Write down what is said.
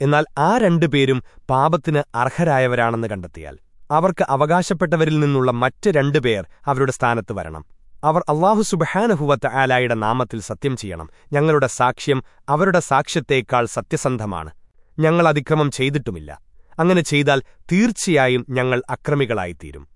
എന്നാൽ ആ രണ്ടുപേരും പാപത്തിന് അർഹരായവരാണെന്ന് കണ്ടെത്തിയാൽ അവർക്ക് അവകാശപ്പെട്ടവരിൽ നിന്നുള്ള മറ്റ് രണ്ടുപേർ അവരുടെ സ്ഥാനത്ത് വരണം. അവർ അള്ളാഹു സുബഹാനഹുവത്ത് ആലായുടെ നാമത്തിൽ സത്യം ചെയ്യണം. ഞങ്ങളുടെ സാക്ഷ്യം അവരുടെ സാക്ഷ്യത്തേക്കാൾ സത്യസന്ധമാണ്. ഞങ്ങൾ അതിക്രമം ചെയ്തിട്ടുമില്ല. അങ്ങനെ ചെയ്താൽ തീർച്ചയായും ഞങ്ങൾ അക്രമികളായിത്തീരും.